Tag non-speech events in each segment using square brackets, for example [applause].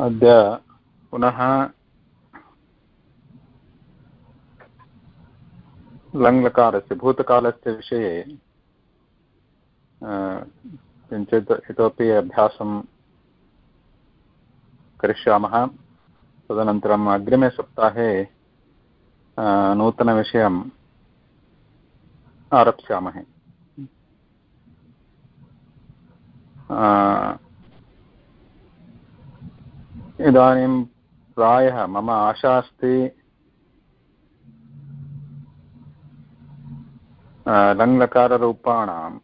अद्य पुनः लङ्लकारस्य भूतकालस्य विषये किञ्चित् इतोपि अभ्यासं करिष्यामः। तदनन्तरम् अग्रिमे सप्ताहे नूतनविषयम् आरप्स्यामहे। इदानीं प्रायः मम आशा अस्ति लङ्लकाररूपाणाम्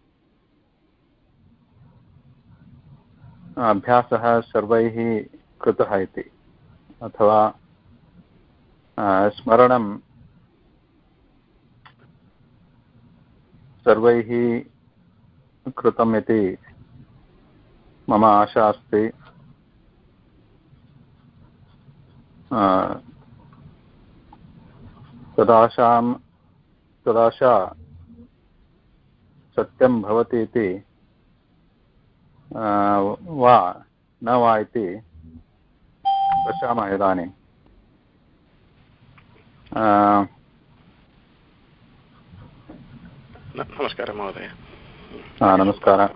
अभ्यासः सर्वैः कृतः इति। अथवा स्मरणं सर्वैः कृतम् इति मम आशा अस्ति तदाशां तदाशा सत्यं भवति इति वा न वा इति पश्यामः इदानीं। नमस्कारः महोदय। नमस्कारः।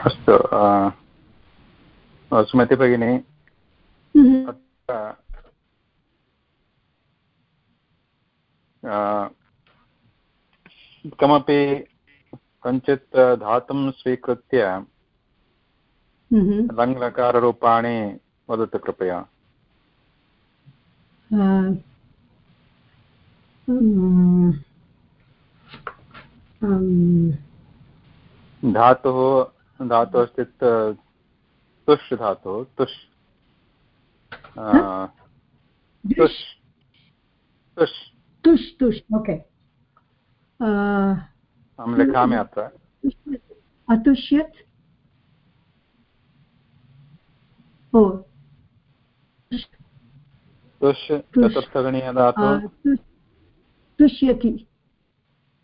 अस्तु स्मृति भगिनी हम्म। कमपि कञ्चित् धातुं स्वीकृत्य हम्म। लङ्लकाररूपाणि वदतु कृपया धातुः धातुः अस्ति तुष् धातुः तुष्। तुष्। तुष्। तुष्। तुष् ओके। अहं लिखामि अत्र अतुष्यत्। ओ। तुष्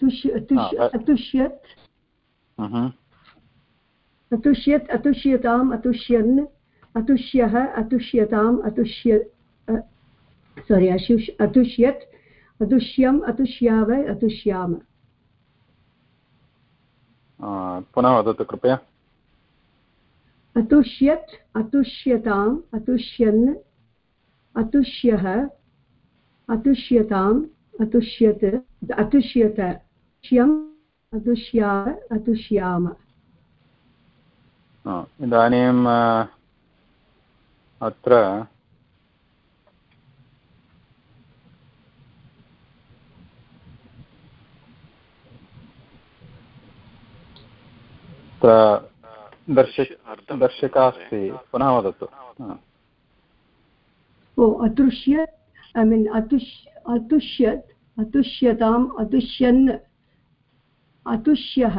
तुष्यति। अतुष्यत्। अतुष्यत् अतुष्यताम् अतुष्यन् अतुष्यः अतुष्यताम् अतुष्य सोरि अशुष् अतुष्यत् अतुष्यम् अतुष्याव अतुष्याम पुनः वदतु कृपया अतुष्यत् अतुष्यताम् अतुष्यन् अतुष्यः अतुष्यताम् अतुष्यत् अतुष्यत श्यम् अतुष्या अतुष्याम इदानीम् अत्र दर्श दर्शिका अस्ति पुनः वदतु ओ अतुष्य ऐ मीन् अतुष् अतुष्यत् अतुष्यताम् अतुष्यन् अतुष्यः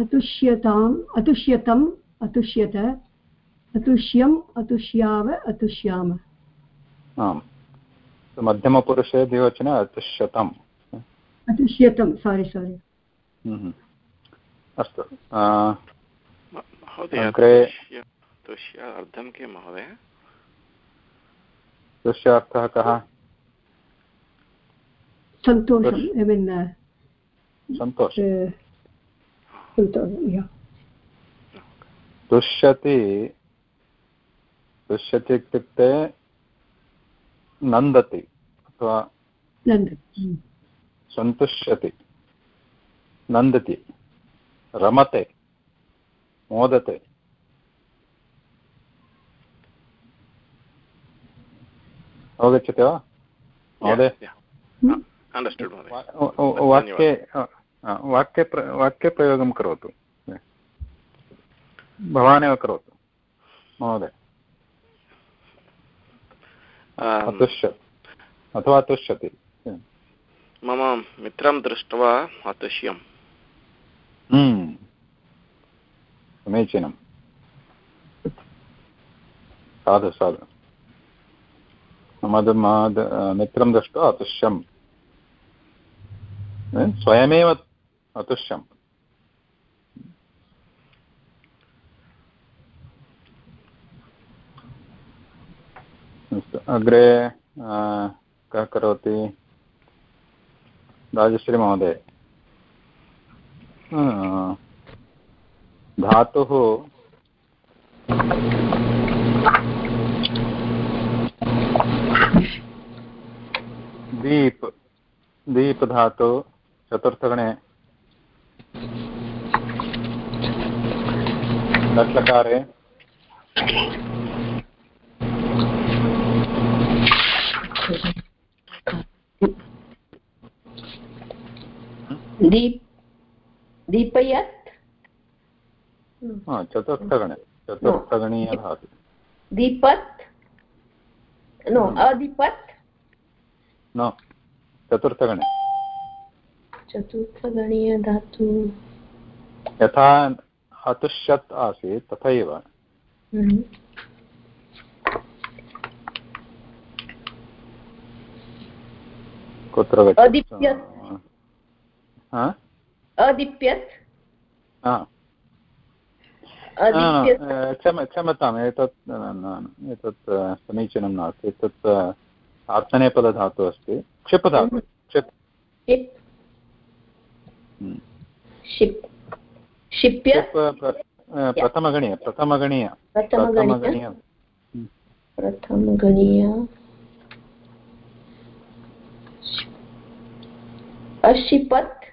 अतुष्यताम् अतुष्यतम् अतुष्यत अतुष्यम् अतुष्याव अतुष्याम। आम्। मध्यमपुरुषे द्विवचने अतुष्यतम्। अतुष्यतं सारि सारि अस्तु। अर्थं किं महोदय? तुष्यार्थः कः? सन्तोषम् ऐ मीन् सन्तोष। तुष्यति तुष्यति इत्युक्ते नन्दति अथवा सन्तुष्यति नन्दति रमते मोदते अवगच्छति वा महोदय वाक्ये वाक्ये वाक्यप्रयोगं करोतु भवानेव करोतु महोदय अतुष्यत् अथवा अतुष्यति मम मित्रं दृष्ट्वा अतुष्यम् समीचीनं साधु साधु मम मित्रं दृष्ट्वा अतुष्यम् स्वयमेव अतुष्यम् अग्रे कः करोति? राजश्रीमहोदय धातुः दीप् दीप् धातु चतुर्थगणे लट्लकारे दीप दीपयत् चतुर्थगणे चतुर्थगणीयधातु दीपत्? नो अदीपत्? न चतुर्थगणे चतुर्थगणीयधातु यथा हतुष्यत् आसीत् तथैव। हम्म। कुत्र अदीप्यत्। अदीप्यत्। क्षम क्षमताम् एतत् एतत् समीचीनं नास्ति। एतत् आत्मनेपदधातुः अस्ति। क्षिपधातु। हम्म। क्षिप् हम्म। क्षिप्य प्रथमगणीय प्रथमगणीय प्रथमगणीय? प्रथमगणीय। अशिपत्।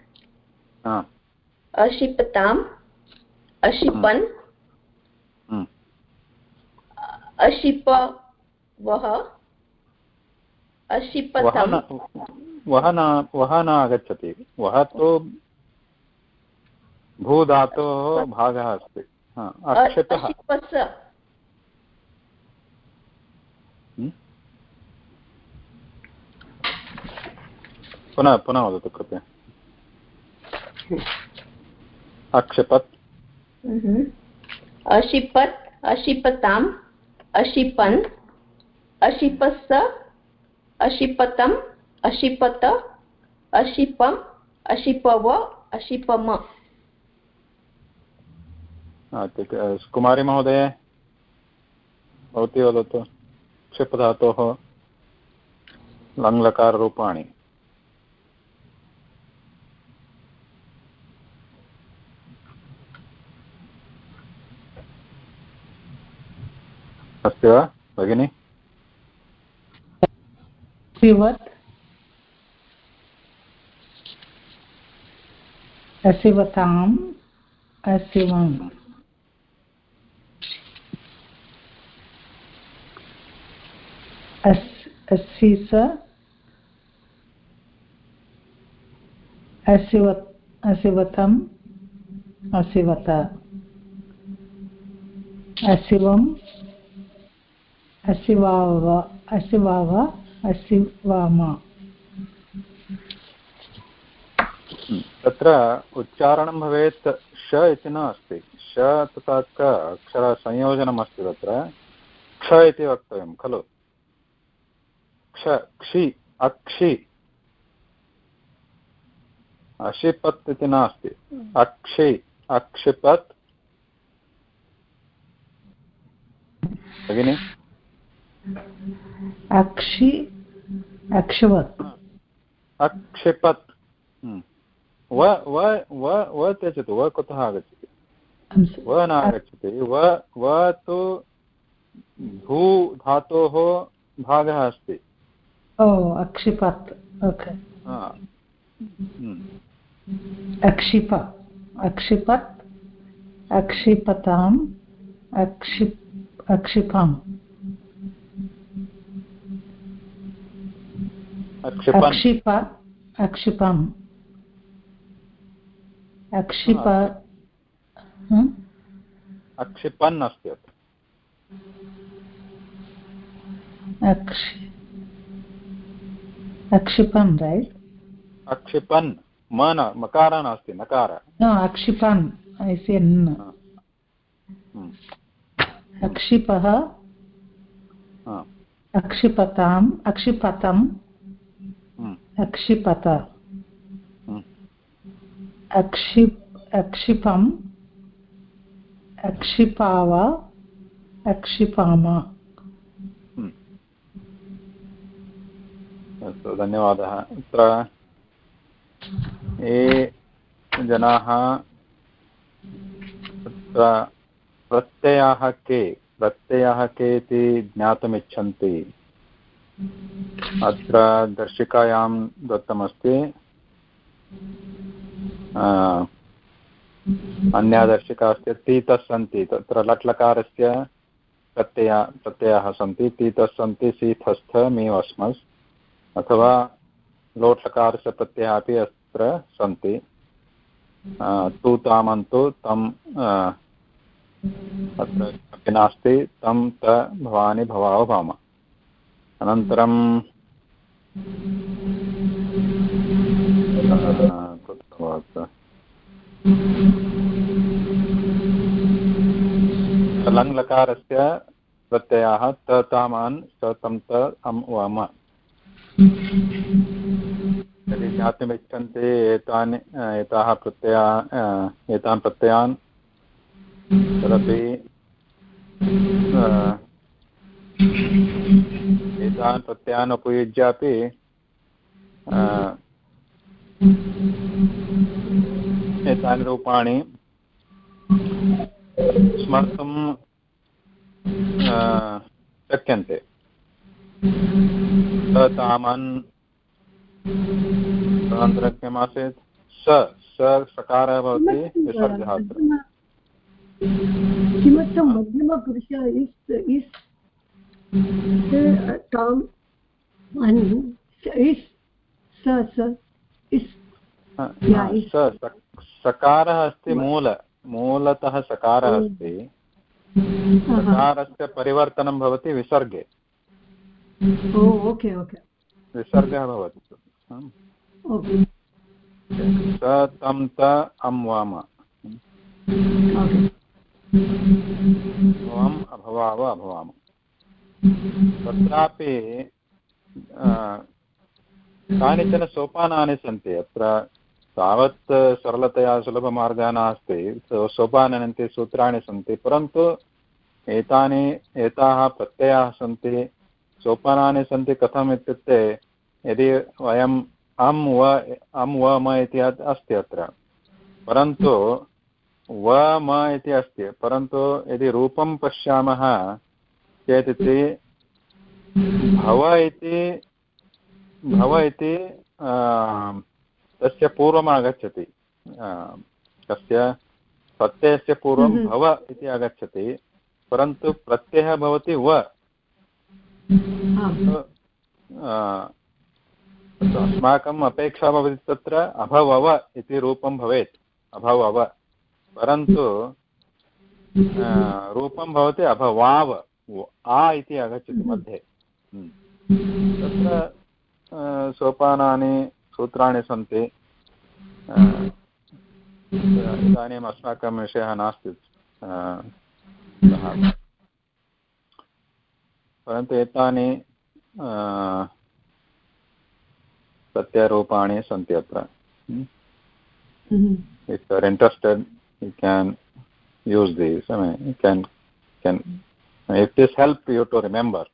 अशिपताम्। अशिपन्। अशिप वः अशिपतम्। वः न आगच्छति। वः तु भूधातोः भागः अस्ति। अक्षतः। पुनः पुनः वदतु कृपया। अक्षिपत्। हम्म। अशिपत् अशिपताम् अशिपन् अशिपस्स अशिपतम् अशिपत अशिपम् अशिपव अशिपम। कुमारी महोदय भवती वदतु क्षिपधातोः लङ्लकाररूपाणि अस्ति वा भगिनि? शिवत् अशिवत् अशिवतम् अशिवत अशिवम् अशिवाव अशिवाव अशिवाम तत्र उच्चारणं भवेत् श इति न अस्ति श तथा क अक्षरसंयोजनमस्ति तत्र। क्ष इति वक्तव्यं, खलु? क्ष क्षि अक्षि। अक्षिपत् इति नास्ति। अक्षि अक्षिपत्। भगिनि? अक्षि अक्षवत्। अक्षिपत्। हम्म। व व व व त्यजतु व कुतः आगच्छति? व न आगच्छति व व तु भू धातोः भागः अस्ति। ओ अक्षिपत् ओके. हम्म। अक्षिप अक्षिपत् अक्षिपताम् अक्षिप् अक्षिपम्. अक्षिप अक्षिपम्. अक्षिप अक्षिपन् अस्ति अक्षिपन् रैट् अक्षिपन् म न मकार नास्ति नकार अक्षिपन् अक्षिपः अक्षिपताम् अक्षिपतम् अक्षिपत अक्षिप् अक्षिपम् अक्षिपाव अक्षिपाम अस्तु, धन्यवादः। अत्र ये जनाः तत्र प्रत्ययाः के प्रत्ययाः के इति ज्ञातुमिच्छन्ति। अत्र दर्शिकायां दत्तमस्ति। अन्या दर्शिका अस्ति, तीतः सन्ति। तत्र लट्लकारस्य प्रत्यया, प्रत्ययाः सन्ति। तीतः सन्ति सीथस्थ मीवस्मस् अथवा लोट्लकारस्य प्रत्ययाः अपि अत्र सन्ति तु तामन्तु तम् अत्र किमपि नास्ति तं त भवानि भवाव भाम अनन्तरं लङ्लकारस्य प्रत्ययाः त तामान् स तं त अम् वम यदि ज्ञातुमिच्छन्ति एतानि एताः प्रत्यया एतान् प्रत्ययान्, तदपि एतान् प्रत्ययान् उपयुज्यापि एतानि रूपाणि स्मर्तुं शक्यन्ते। तामन् किम् आसीत् स स सकारः भवति विसर्गः अत्र किमर्थं मध्यमपुरुष इस् इस् ताम् अन् इस् स स इस् सकारः अस्ति मूल। मूलतः सकारः अस्ति। सकारस्य परिवर्तनं भवति विसर्गे। ओके ओके विसर्गः भवति स तं त अं वाम त्वम् अभवाव अभवाम तत्रापि कानिचन सोपानानि सन्ति अत्र तावत् सरलतया सुलभमार्गः नास्ति सोपानानि सूत्राणि सन्ति परन्तु एतानि एताः प्रत्ययाः सन्ति सोपानानि सन्ति कथम् इत्युक्ते यदि वयम् अं व अं व म इति अस्ति अत्र। परन्तु व म इति अस्ति। परन्तु यदि रूपं पश्यामः चेत् इति भव इति भव इति तस्य पूर्वम् आगच्छति तस्य प्रत्ययस्य पूर्वं हम्म। भव इति आगच्छति। परन्तु प्रत्ययः भवति व। अस्माकम् अपेक्षा भवति तत्र अभवव इति रूपं भवेत् अभवव. परन्तु रूपं भवति अभवाव आ इति आगच्छति मध्ये. तत्र सोपानानि सूत्राणि सन्ति. इदानीम् अस्माकं विषयः नास्ति. परन्तु एतानि सत्यरूपाणि सन्ति अत्र। If are interested you can use the can can if this help you to remember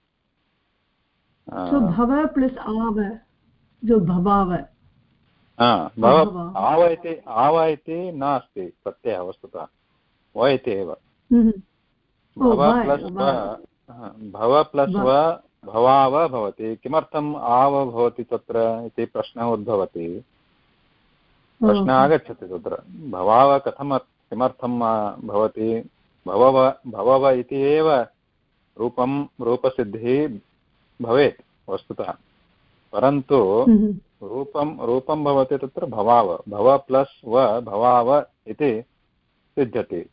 आव इति आव इति नास्ति प्रत्ययः वस्तुतः। व इति एव। भव प्लस् व भवाव भवति किमर्थम् आव भवति तत्र इति प्रश्नः उद्भवति प्रश्नः आगच्छति तत्र भवाव कथं किमर्थं भवति भवव भवव इति एव रूपं रूपसिद्धिः भवेत् वस्तुतः परन्तु रूपं रूपं भवति तत्र भवाव भव प्लस् व भवाव इति सिद्ध्यति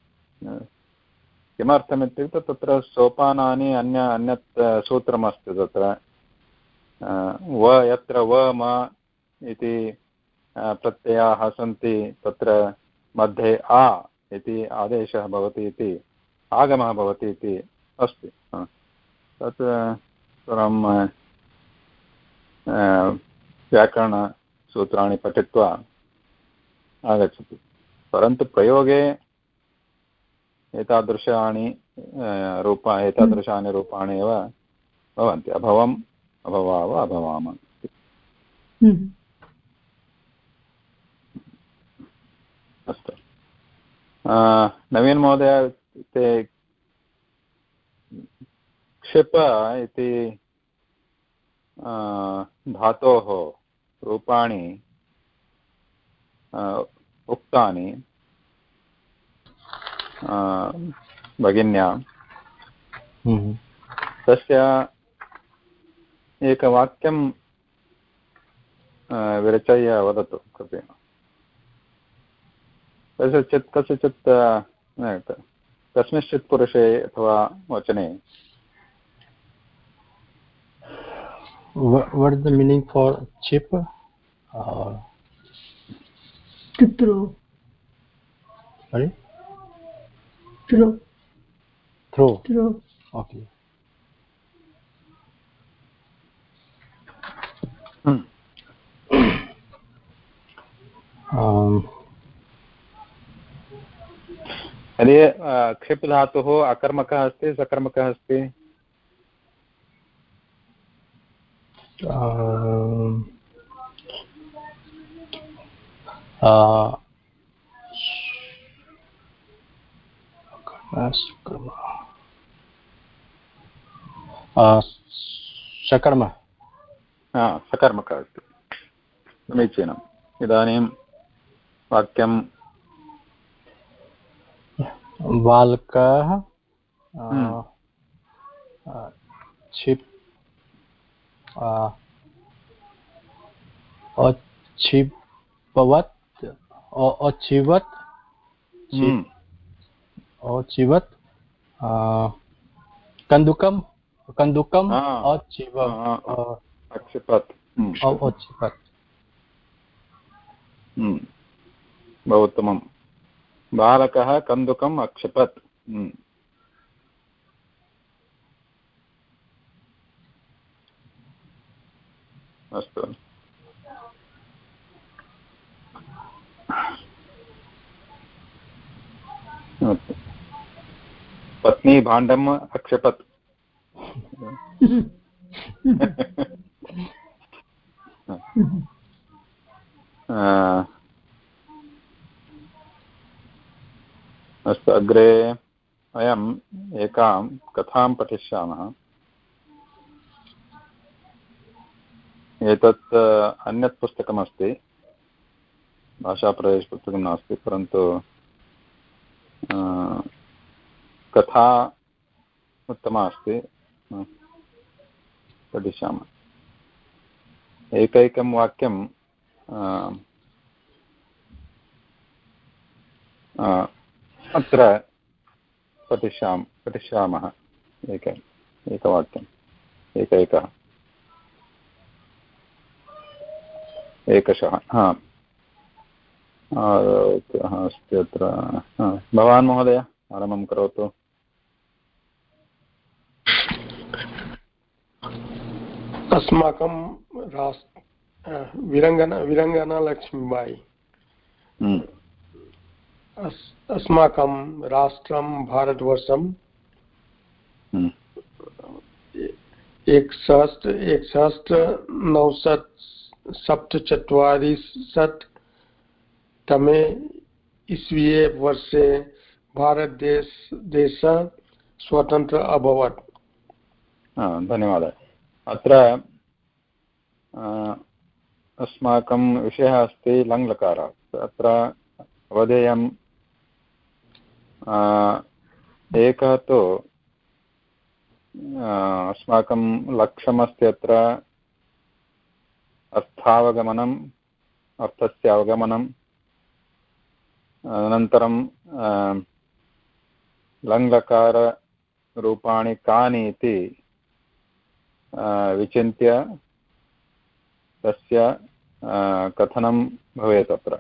किमर्थमित्युक्ते तत्र सोपानानि अन्य, अन्यत् सूत्रमस्ति तत्र. व यत्र व, म इति प्रत्ययाः सन्ति तत्र मध्ये आ इति आदेशः भवति इति, आगमः भवति इति अस्ति. तत् परं व्याकरणसूत्राणि पठित्वा आगच्छति. परन्तु प्रयोगे एतादृशानि रूपा एतादृशानि रूपाणि एव भवन्ति। अभवम् अभवाव अभवाम। हम्म। अस्तु। नवीन् महोदय ते क्षिप इति धातोः रूपाणि उक्तानि। भगिन्या। हम्म। तस्य एकवाक्यं विरचय्य वदतु कृपया। कस्यचित् कस्यचित् कस्मिंश्चित् पुरुषे अथवा वचने। what is the meaning for chip? Sorry? Throw throw throw okay hmm. um यदि क्षिप् धातुः अकर्मकः अस्ति सकर्मकः अस्ति uh, uh, सकर्म सकर्मकः अस्ति समीचीनम् इदानीं वाक्यं बालकः क्षिप् अक्षिपवत् अचिवत् अचिवत् कन्दुकं कन्दुकम् अचिव अक्षिपत् अक्षिपत् बहु उत्तमं बालकः कन्दुकम् अक्षिपत् अस्तु। पत्नी भाण्डम् अक्षपत्। अस्तु, अग्रे वयम् एकां कथां पठिष्यामः। एतत् अन्यत् पुस्तकमस्ति। भाषाप्रदेशपुस्तकं नास्ति, परन्तु कथा उत्तमा अस्ति पठिष्यामः। एकैकं वाक्यं अत्र पठिष्याम, पठिष्यामः एक एकवाक्यम्। एकैकः। एकशः। हा। अस्ति अत्र। भवान् महोदय, आरम्भं करोतु। अस्माकं विरङ्गना विरङ्गना लक्ष्मीबाई हम्म। अस्माकं राष्ट्रं भारतवर्षं हम्म। एकसहस्र एकसहस्रनवशत सप्तचत्वारिंशत् तमे ईस्वीये वर्षे भारतदेश देशः स्वतन्त्र अभवत् धन्यवादः अत्र अस्माकं विषयः अस्ति लङ्लकारः। अत्र अवधेयं एकः तु अस्माकं लक्ष्यमस्ति अत्र अर्थावगमनम्, अर्थस्य अवगमनम्। अनन्तरं लङ्लकाररूपाणि कानि इति विचिन्त्य तस्य कथनं भवेत् अत्र?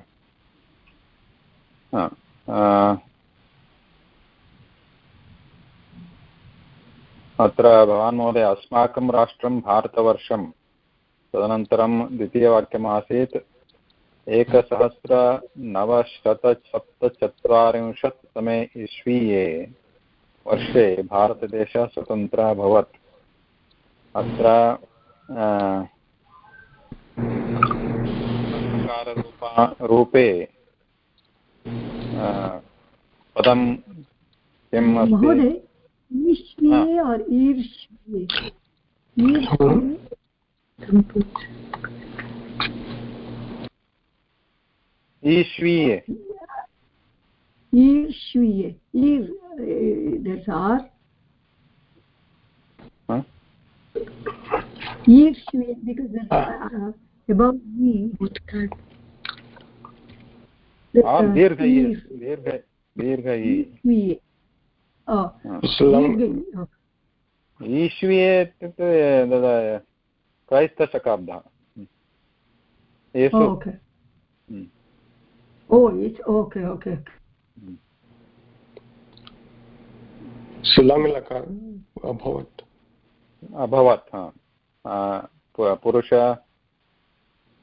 अत्र भवान् महोदय, अस्माकं राष्ट्रं भारतवर्षं, तदनन्तरं द्वितीयवाक्यम् आसीत् एकसहस्रनवशतसप्तचत्वारिंशत्तमे ईस्वीये वर्षे भारतदेशः स्वतन्त्रः अभवत्। अत्र रूपे पदं किम् महोदय ईश्वीये और ईर्ष्वीये ईश्वीये। ईर्ष्वीये। ईर् R huh? ईर्ष्वीये above E दीर्घ ईर्ष्वीये ईश्वीये इत्युक्ते क्रैस्तशकाब्दः ओके। ओके सुलङ्लकार अभवत्। अभवत् पुरुष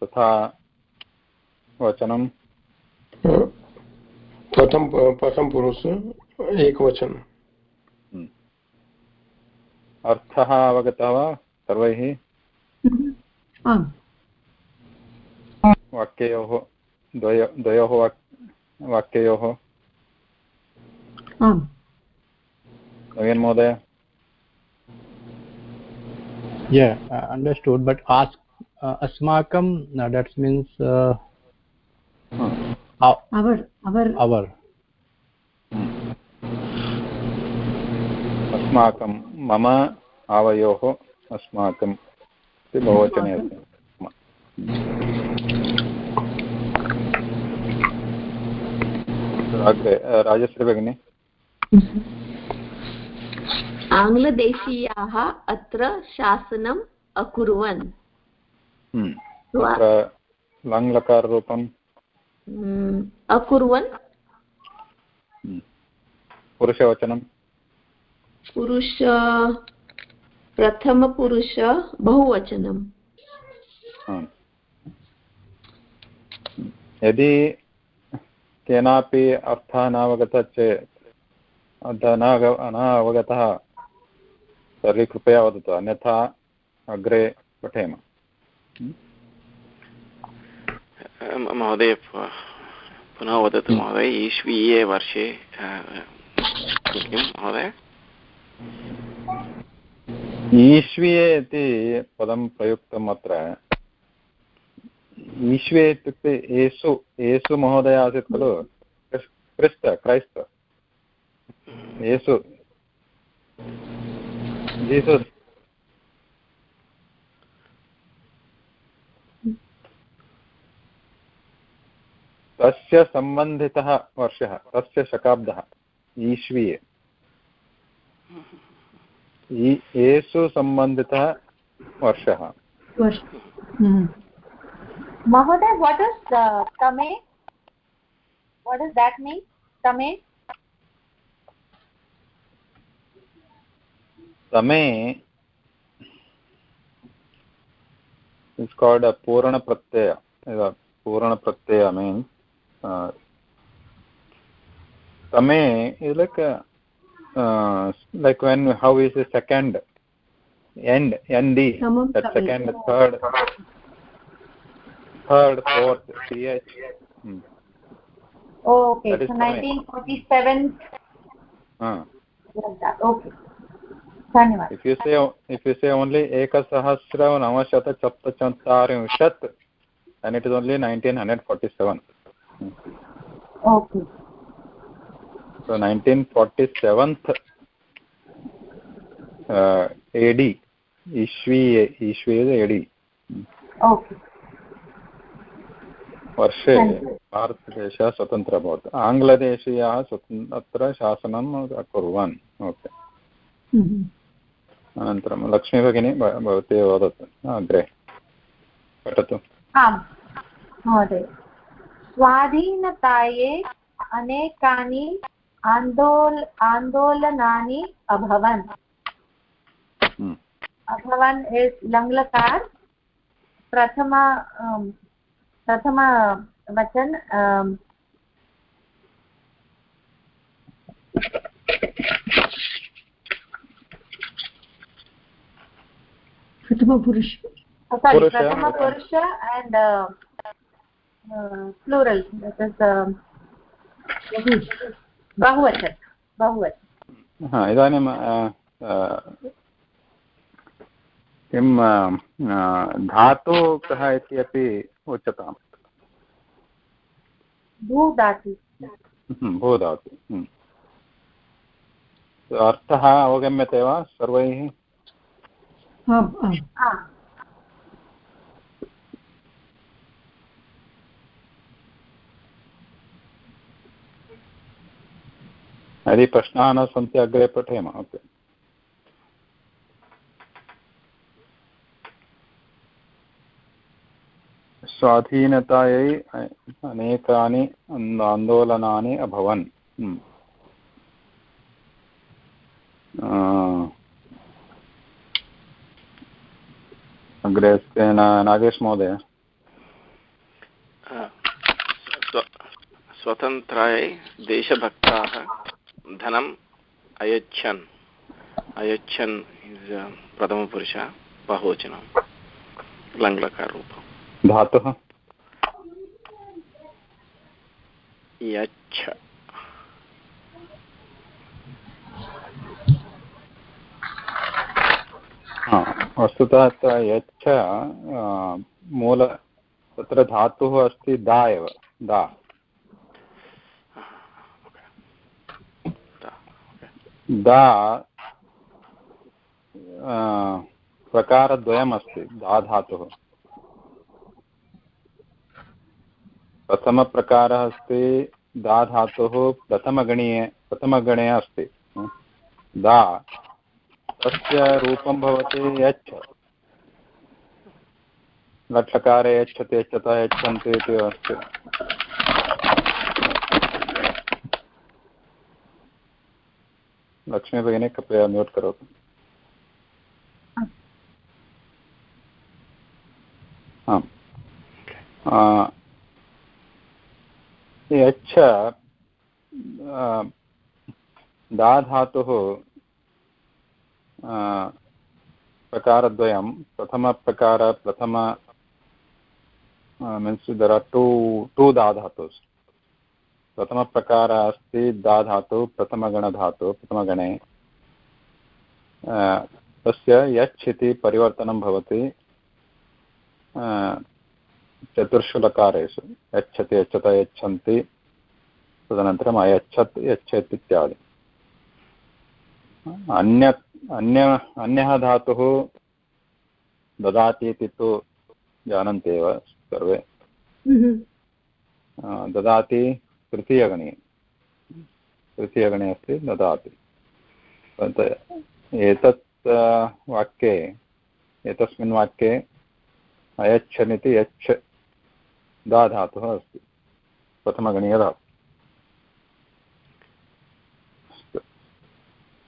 तथा वचनं प्रथम प्रथम पुरुष एकवचनं अर्थः अवगतः वा? सर्वैः? वाक्ययोः द्वय द्वयोः वाक्ययोः। नवीन महोदय? Yeah uh, understood but ask uh, asmakam uh, that means uh, hmm. Our our our अस्माकं मम आवयोः अस्माकम् इति बहुवचने अस्ति। अग्रे राजश्री भगिनी। आङ्ग्लदेशीयाः अत्र शासनम् अकुर्वन्। हम्म। अकुर्वन्। पुरुषवचनं पुरुष प्रथमपुरुष बहुवचनम् यदि केनापि अर्थः नावगतः चेत् न अवगतः तर्हि कृपया वदतु अन्यथा अग्रे पठेम महोदय पुनः वदतु महोदय ईश्वीये वर्षे किं महोदय? ईश्वीये इति पदं प्रयुक्तम् अत्र। ईश्वे इत्युक्ते येषु येषु महोदय आसीत् खलु? क्रिस्त क्रैस्त। येषु जीसस्। तस्य सम्बन्धितः वर्षः तस्य शकाब्दः ईश्वीये। येषु सम्बन्धितः वर्षः। महोदय वाट् इस् तमे? वाट् इस् देट् मीन् तमे? तमे इस् काल्ड् अ पूरणप्रत्यय पूरणप्रत्यय means tame is like uh, like when how is the second end end the second third third fourth ch hmm. oh, okay so 1947 Ah, okay. if you say if you say only and it is only 1947 okay. So 1947th uh, AD ईश्वी ईश्वी AD okay. वर्षे भारतदेशः स्वतन्त्रः अभवत् आङ्ग्लदेशीयाः स्वतन्त्र शासनम् अकुर्वन् okay अनन्तरं लक्ष्मी भगिनी भवती वदतु। अग्रे पठतु। आम् महोदय। स्वाधीनतायै अनेकानि आन्दोल आन्दोलनानि अभवन्। अभवन् इस् लङ्लकार प्रथम प्रथमवचन प्रथमपुरुष sorry prathama purusha and uh, uh, plural that is uh, bahuvachan bahuvachan हा इदानीं किं धातु कः इति अपि उच्यताम्। भूधातु। भूधातु अर्थः अवगम्यते वा सर्वैः? यदि प्रश्नाः न सन्ति अग्रे पठेम, ओके। स्वाधीनतायै अनेकानि आन्दोलनानि अभवन्। हम्म। अग्रे अस्ति नागेश महोदय। स्वतन्त्राय देशभक्ताः धनम् अयच्छन्। अयच्छन् इस् प्रथमपुरुषः बहुवचनं। लङ्लकाररूपं धातुः? यच्छ। वस्तुतः अत्र यच्छ मूल तत्र धातुः अस्ति दा एव दा। दा प्रकारद्वयमस्ति, दा धातुः। प्रथमप्रकारः अस्ति, दा धातुः, प्रथमगणीये, प्रथमगणे अस्ति। दा, तस्य रूपं भवति यच्छ। लट्लकारे यच्छति यच्छतः यच्छन्ति इति अस्ति। लक्ष्मी भगिनी, कृपया म्यूट् करोतु आम् यच्छ दाधातुः प्रकारद्वयं। प्रथमप्रकार प्रथम means there are two two प्रथमप्रकारः अस्ति दाधातु प्रथमगणधातु प्रथमगणे तस्य यच् इति परिवर्तनं भवति। चतुर्षु लकारेषु यच्छति यच्छत यच्छन्ति तदनन्तरम् अयच्छत् यच्छत् इत्यादि। अन्य अन्य अन्यः धातुः ददाति इति तु जानन्ति एव सर्वे। ददाति तृतीयगणे। तृतीयगणे अस्ति ददाति। एतत् वाक्ये एतस्मिन् वाक्ये अयच्छन् इति यच्छ दा धातुः अस्ति। प्रथमगणीयधातुः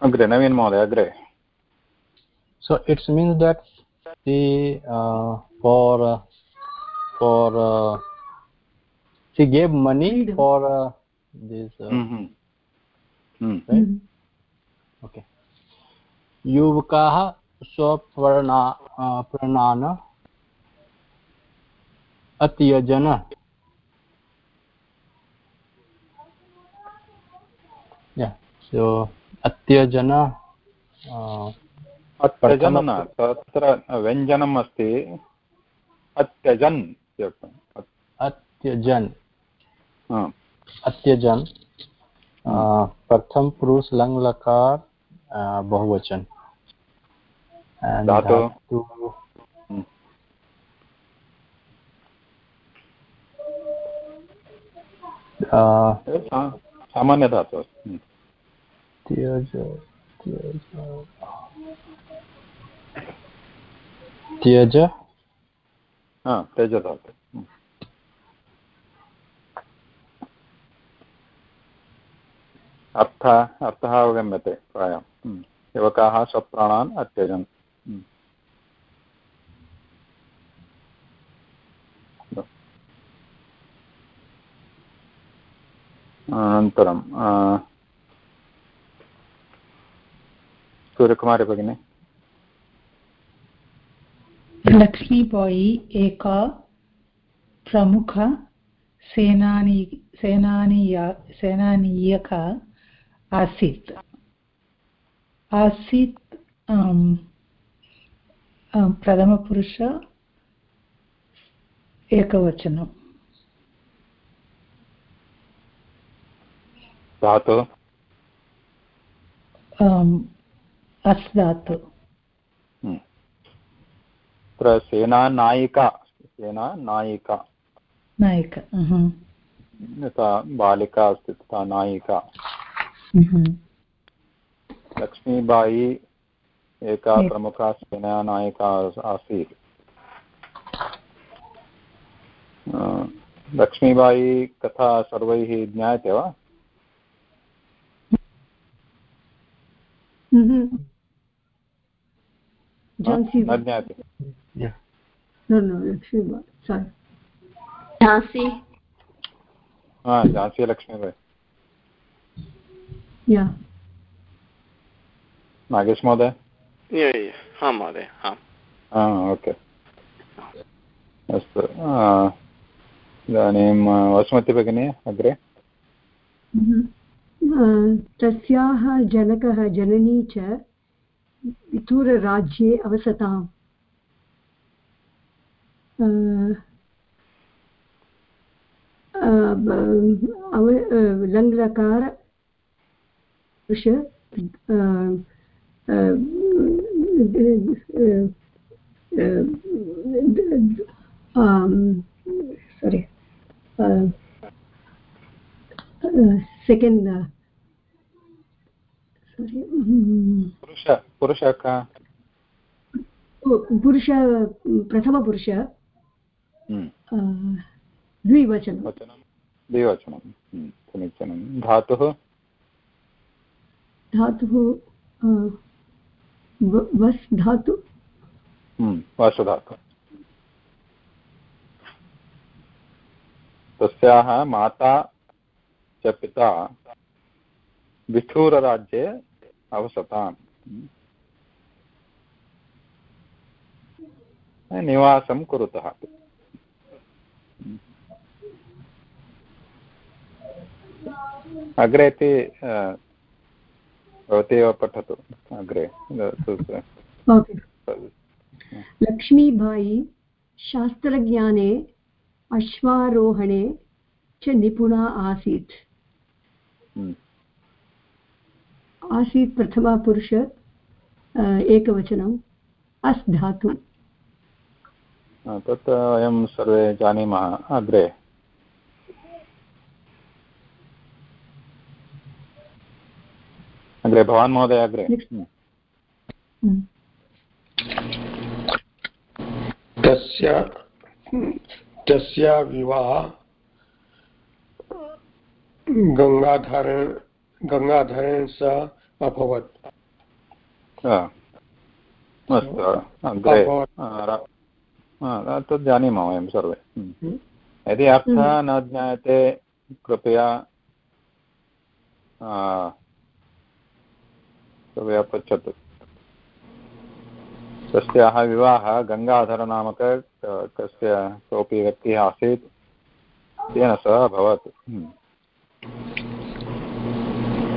अग्रे नवीन महोदय अग्रे। So it means that the for uh, she gave money for uh, this uh, mm -hmm. Mm. right mm -hmm. okay युवकाः स्वप्रणा प्रणान अत्यजन yeah so अत्यजन अत्यजन न तत्र व्यञ्जनम् अस्ति अत्यजन् अत्यजन् अत्यजन् प्रथम पुरुष लंग लकार बहुवचन। धातु। सामान्य धातु। त्यज त्यज त्यज धातु। अर्थः अर्थः अवगम्यते प्रायः। हम्म। युवकाः स्वप्राणान् अत्यजन्। हम्म। अनन्तरं सूर्यकुमारी भगिनि। लक्ष्मीबायि एका प्रमुख सेनानी, सेनानीया, सेनानीयका आसीत्। आसीत् प्रथमपुरुष एकवचनं। धातु? अस् धातु। हम्म। तत्र सेना नायिका सेना नायिका। नायिका यथा बालिका अस्ति तथा नायिका। लक्ष्मीबाई एका प्रमुखा सेनानायिका आसीत्। लक्ष्मीबाई कथा सर्वैः ज्ञायते वा? न ज्ञायते। झांसी। हा नागेश महोदय हा महोदय ओके अस्तु इदानीं वसुमती भगिनी अग्रे? तस्याः जनकः जननी च विथुरराज्ये अवसताम्। लङ्लकार sorry. second sorry पुरुष पुरुष का पुरुष प्रथमपुरुष द्विवचनं द्विवचनं समीचीनं धातुः धातुः वस् धातु? वसुधातु तस्याः माता च पिता विठूरराज्ये अवसताम्। निवासं कुरुतः। अग्रे अपि भवती एव पठतु अग्रे लक्ष्मीबाई शास्त्रज्ञाने अश्वारोहणे च निपुणा आसीत्। हम्म। आसीत् प्रथमा पुरुष एकवचनम् अस् धातु। तत् वयं सर्वे जानीमः। अग्रे। अग्रे भवान् महोदय अग्रे। तस्य तस्य विवाह गङ्गाधरेण गङ्गाधरेण सह अभवत् अस्तु अग्रे तत् जानीमः वयं सर्वे। यदि अर्थः न ज्ञायते कृपया कृपया पृच्छतु तस्याः विवाहः गङ्गाधरनामक कस्य कोऽपि व्यक्तिः आसीत् तेन सह अभवत् हम्म।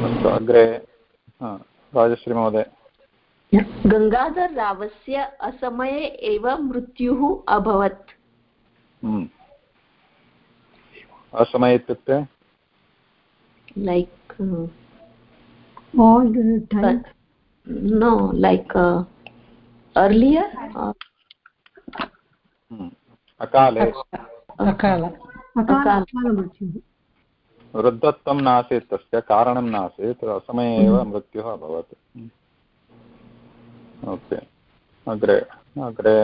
अस्तु अग्रे राजश्री महोदय। गङ्गाधररावस्य असमये एव मृत्युः अभवत्। हम्म। असमये इत्युक्ते? Like all the time. But, no like uh, earlier or अकाले अकाल वृद्धत्वं नासीत् तस्य कारणं नासीत् समये एव मृत्युः अभवत् ओके अग्रे अग्रे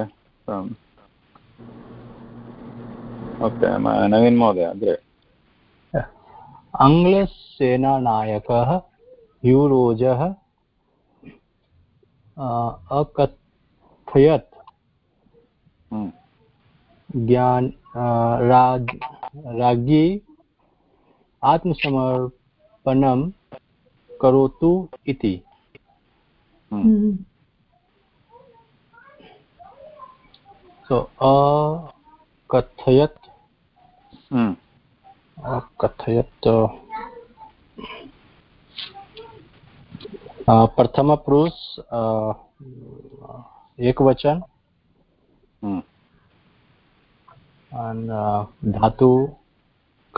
ओके नवीन् महोदय अग्रे आङ्ग्लसेनानायकः ह्यूरोजः अकथयत् हम्म। ज्ञान राज राज्ञी आत्मसमर्पणं करोतु इति हम्म। सो अकथयत् हम्म। अकथयत् प्रथमपुरुष एकवचन हम्म। धातु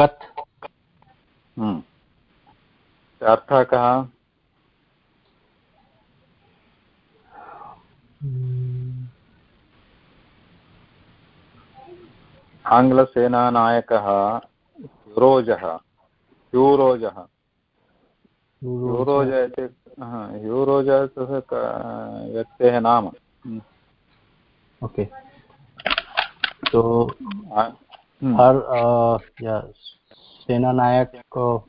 कथ। हम्म। अर्थः कः आङ्ग्लसेनानायकः युरोजः। यूरोजः। यूरोज इति यूरोजस् व्यक्तेः नाम। हम्म। ओके। सो हर् सेनानायक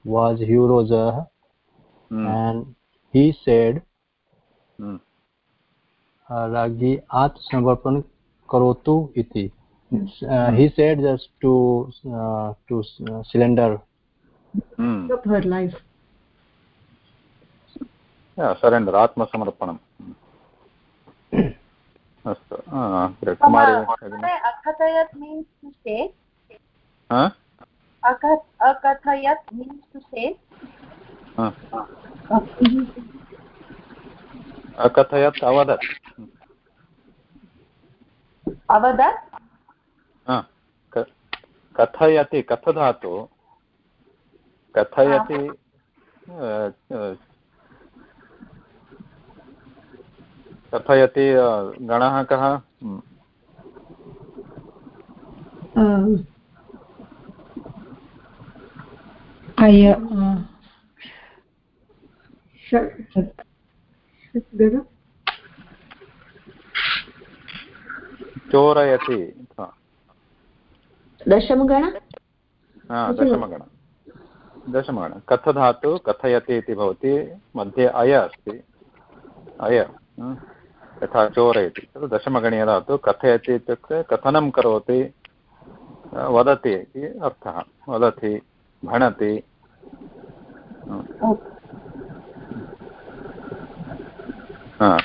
was Hugh Rose and he? Said राज्ञी आत्मसमर्पणं करोतु इति। He said just to to surrender for surrender आत्मसमर्पणम्। अस्तु कुमारी अकथयत् मीन्स् टु से अकथयत् मीन्स् टु से अकथयत् अवदत्। अवदत्? कथयति कथधातु। कथयति कथयति गणः कः? चोरयति दशमगण? दशमगण। दशमगण। कथधातु कथयति इति भवति मध्ये अय अस्ति। अय यथा चोरयति। तद् दशमगणीयधातु कथयति इत्युक्ते कथनं करोति, वदति इति अर्थः। वदति, भणति।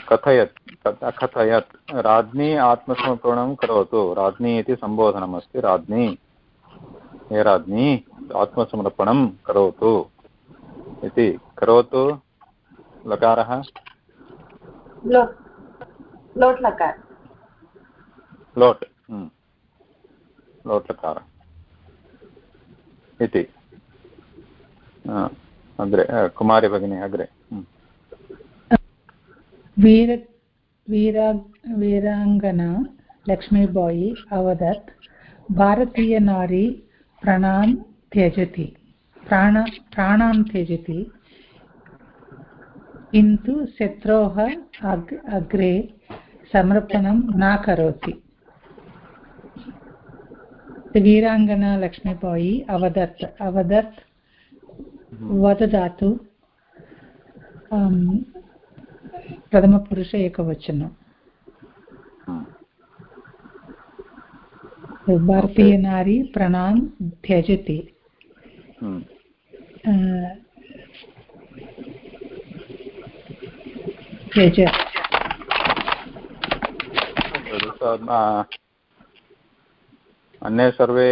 कथयत् अकथयत् राज्ञी आत्मसमर्पणं करोतु। राज्ञी इति सम्बोधनमस्ति। राज्ञी, हे राज्ञी, आत्मसमर्पणं करोतु इति। करोतु। लकारः? लोट् लकार लोट् हम्म। लोट् लकार इति अग्रे कुमारी भगिनी अग्रे हम्म। वीर वीरा वीराङ्गना लक्ष्मीबाई अवदत् भारतीयनारी प्राणान् त्यजति प्राण प्राणान् त्यजति किन्तु शत्रोः अग् अग्रे समर्पणं न करोति। वीराङ्गना लक्ष्मीबाई अवदत् अवदत् वददातु प्रथमपुरुष एकवचनं। भारतीयनारी प्रणान् त्यजति त्यज अन्ये सर्वे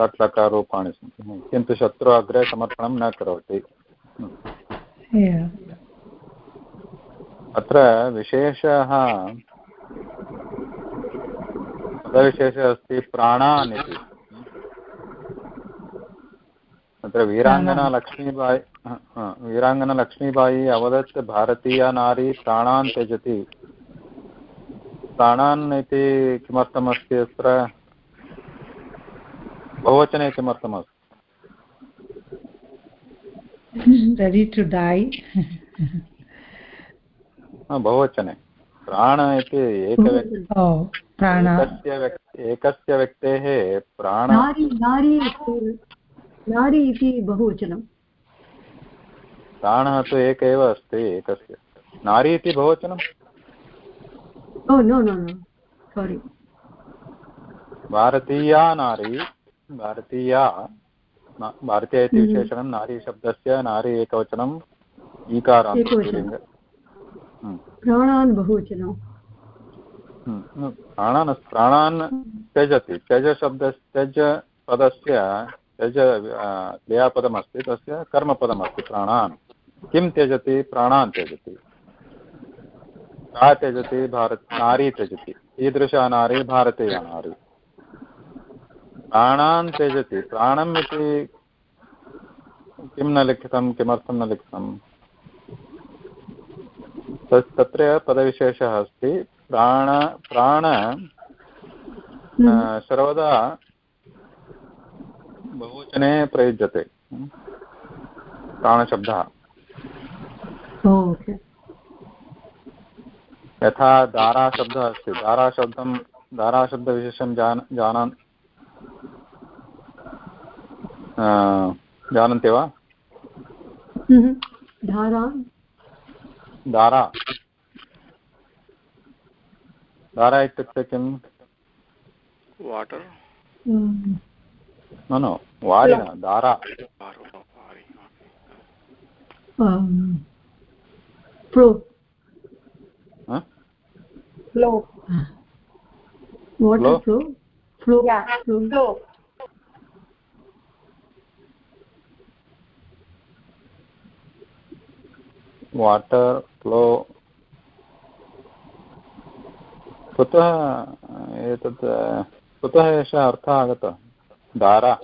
लट्लकारूपाणि सन्ति। किन्तु शत्रु अग्रे समर्पणं न करोति। अत्र विशेषः पदविशेषः अस्ति प्राणान्। इति अत्र वीराङ्गना लक्ष्मीबाई वीराङ्गना लक्ष्मीबाई अवदत् भारतीया नारी प्राणान् त्यजति। प्राणान् इति किमर्थमस्ति अत्र? बहुवचने किमर्थमस्ति? [laughs] Ready to die? [laughs] बहुवचने। प्राण इति एकव्यक्ति [laughs] एकस्य व्यक्तेः प्राण नारी इति बहुवचनं। प्राणः तु एक एव अस्ति एकस्य। नारी इति बहुवचनं? नो नो नो सारी भारतीया नारी भारतीया भारतीय इति हम्म। विशेषणं नारीशब्दस्य नारी एकवचनम् ईकारान्त हम्म। प्राणान् बहुवचनं. हम्म, प्राणान् प्राणान् त्यजति। त्यज शब्द त्यज पदस्य त्यज क्रियापदमस्ति तस्य कर्मपदमस्ति प्राणान्। किं त्यजति? प्राणान् त्यजति। का त्यजति भारत नारी त्यजति। ईदृशा नारी भारतीया नारी प्राणान् त्यजति। प्राणम् इति किं न लिखितं किमर्थं न लिखितं? तत् तत्र पदविशेषः अस्ति। प्राण प्राण हम्म। सर्वदा बहुवचने प्रयुज्यते। प्राणशब्दः। यथा दाराशब्दः अस्ति। दाराशब्दं दाराशब्दविशेषं जान जानान् जानन्ति वा? हम्म। धारा दारा। इत्युक्ते किं वाटर् हम्म। नो नो वारिण दारा। Flow. ह? Flow water Flow? flow flow yeah flow flow water flow कुतः एतत् कुतः एषः अर्थः आगतः धारा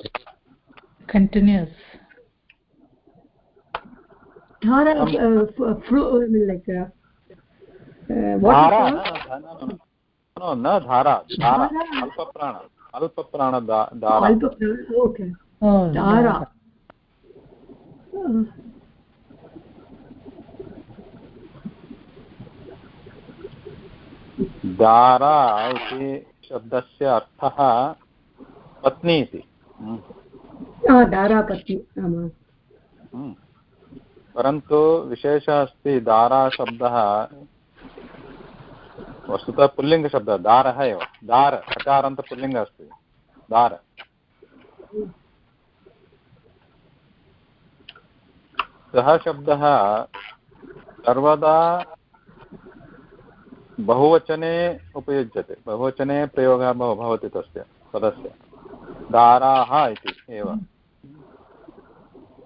uh, flow uh, uh, धारा water न flow न, न, न, न धारा धारा धारा। अल्पप्राण अल्पप्राण दा- धारा। Alpa- okay. dhara Uh, Dara इति शब्दस्य अर्थः पत्नी इति। हम्म, पत्नी हम्म। परन्तु विशेषः अस्ति दाराशब्दः वस्तुतः पुल्लिङ्गशब्दः दारः एव। दार हकारान्त पुल्लिङ्गः अस्ति। दार। सः शब्दः सर्वदा बहुवचने उपयुज्यते। बहुवचने प्रयोगः भव भवति तस्य पदस्य। दाराः इति एव।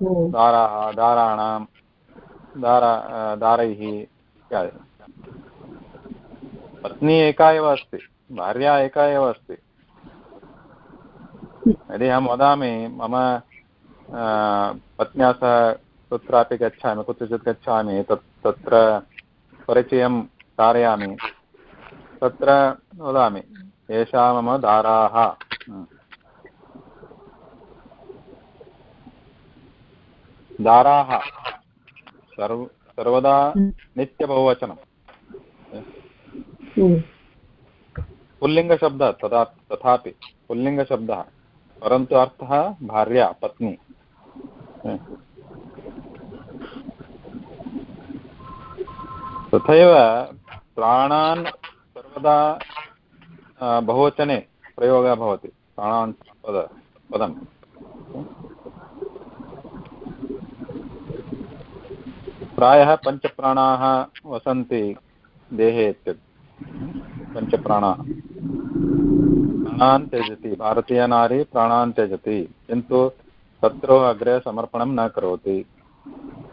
दाराः दाराणां दारा दारैः इत्यादि। पत्नी एका एव अस्ति, भार्या एका एव अस्ति। यदि अहं वदामि, मम पत्न्या सह कुत्रापि गच्छामि, कुत्रचित् गच्छामि, तत्, तत्र परिचयं कारयामि तत्र वदामि एषा मम दाराः। दाराः सर्व, सर्वदा नित्यबहुवचनं। पुल्लिङ्गशब्दः तदा तथापि पुल्लिङ्गशब्दः, परन्तु अर्थः भार्या, पत्नी। तथैव प्राणान् सर्वदा बहुवचने प्रयोगः भवति। प्राणान् पद, पदम्। प्रायः पञ्चप्राणाः वसन्ति देहे इत्युक्ते। पञ्चप्राणाः प्राणान् त्यजति भारतीयनारी प्राणान् त्यजति, किन्तु शत्रोः अग्रे समर्पणं न करोति।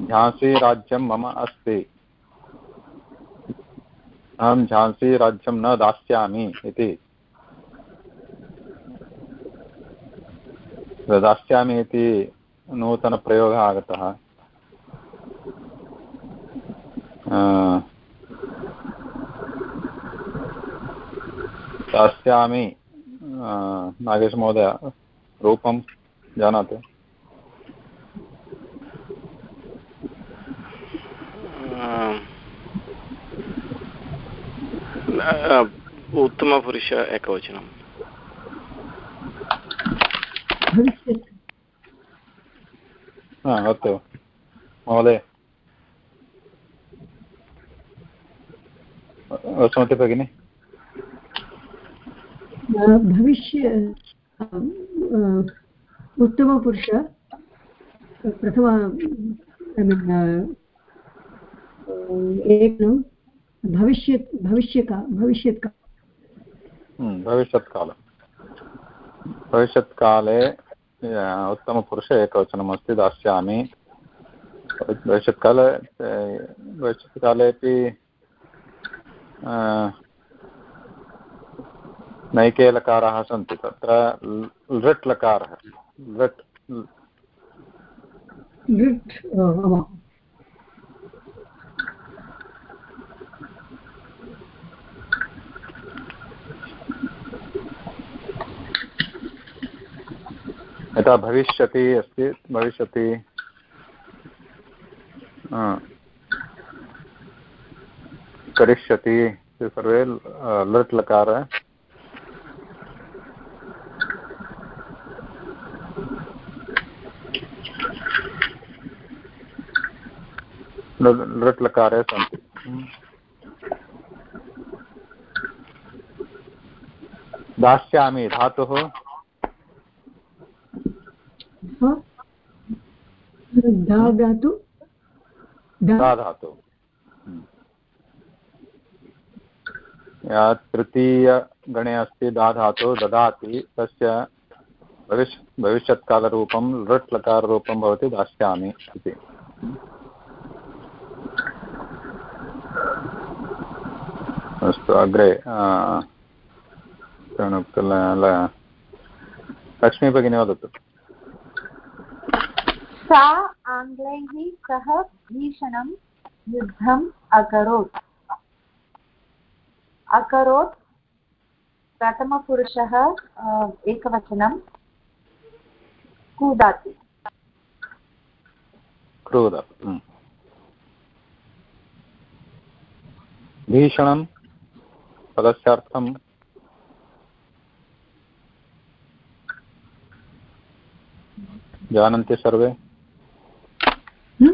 झान्सी राज्यं मम अस्ति। अहं झान्सी राज्यं न दास्यामि इति। दास्यामि इति नूतनप्रयोगः आगतः अ, दास्यामि नागेशमहोदय रूपं जानाति। उत्तमपुरुष एकवचनं। भविष्यत् अस्तु। महोदय। वसुमति भगिनि। भविष्य uh, उत्तमपुरुष प्रथम ऐ मीन् एकं भविष्यत् भविष्यका भविष्यत्का हम्म, भविष्यत्काल. भविष्यत्काले उत्तमपुरुष एकवचनमस्ति दास्यामि. भविष्यत्काले भविष्यत्कालेपि नैके लकाराः सन्ति तत्र लृट् लकारः। लृट् लृट् यथा भविष्यति अस्ति भविष्यति करिष्यति सर्वे लट् लकार लट् लकारे सन्ति दास्यामि धातुः। धातु? धातु। या तृतीयगणे अस्ति दा धातु ददाति तस्य भविष् भविष्यत्कालरूपं लृट् लकाररूपं भवति दास्यामि इति। अस्तु अग्रे लक्ष्मी भगिनी वदतु। सा आङ्ग्लैः सह भीषणं युद्धम् अकरोत्। अकरोत् प्रथमपुरुषः एकवचनं कूदाति। क्रोध भीषणं पदस्यार्थं? जानन्ति सर्वे? नो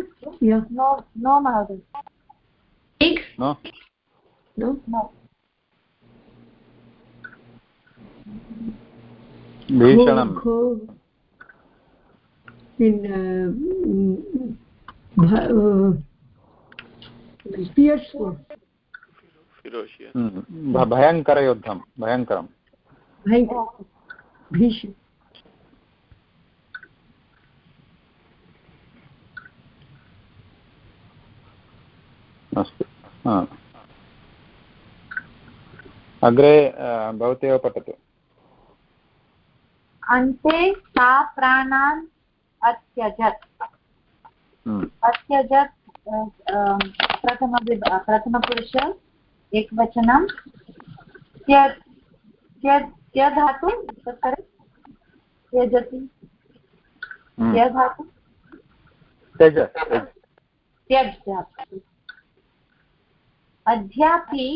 नो भीषणं भयङ्करयुद्धं भयङ्करं अस्तु अग्रे भवती एव पठतु। अन्ते सा प्राणान् अत्यजत्। हम्म। अत्यजत् प्रथम प्रथमपुरुष। एकवचनं त्यधातु त्यजति हम्म। त्यधातु त्यज त्यज अध्यापि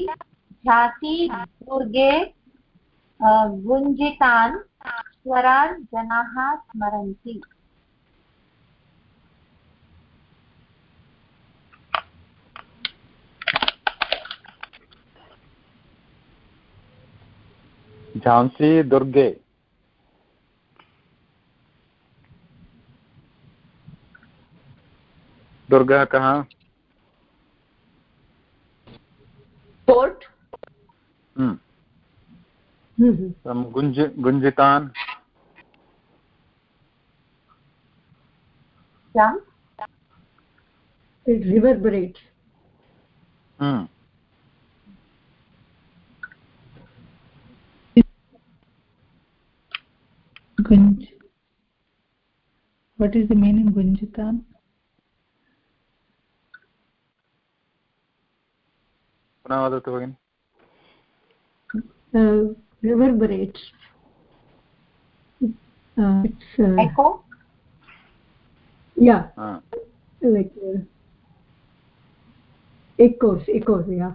झाति दुर्गे गुञ्जितान् स्वरान् जनाः स्मरन्ति। झांसी दुर्गे दुर्गा कहाँ फोर्ट गुञ्ज गुञ्जितान् it reverberates. Hmm. gunj what is the meaning gunjitan पुनः वदतु भगिनि reverberates uh, it's uh, echo yeah uh. like uh, echoes echoes yeah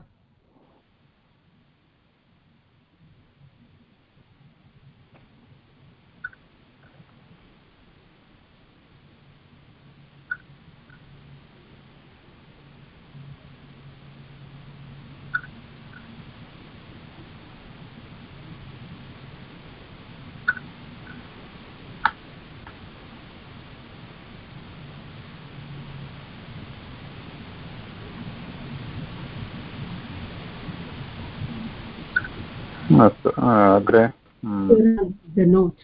अग्रे the notes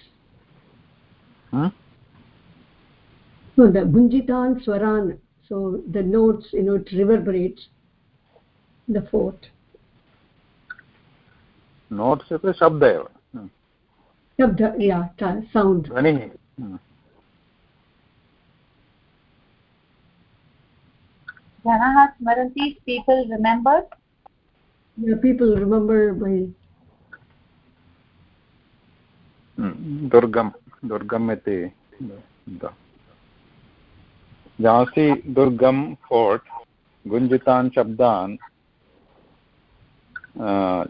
Hmm? no the bunjitan swaran so the notes you know it reverberates the fourth notes इति शब्द एव shabda yeah ta- sound ध्वनिः Hmm. janaha smaranti people remember yeah, people remember by Hmm. दुर्गं दुर्गम् इति झांसी दुर्गं fort गुञ्जितान् शब्दान्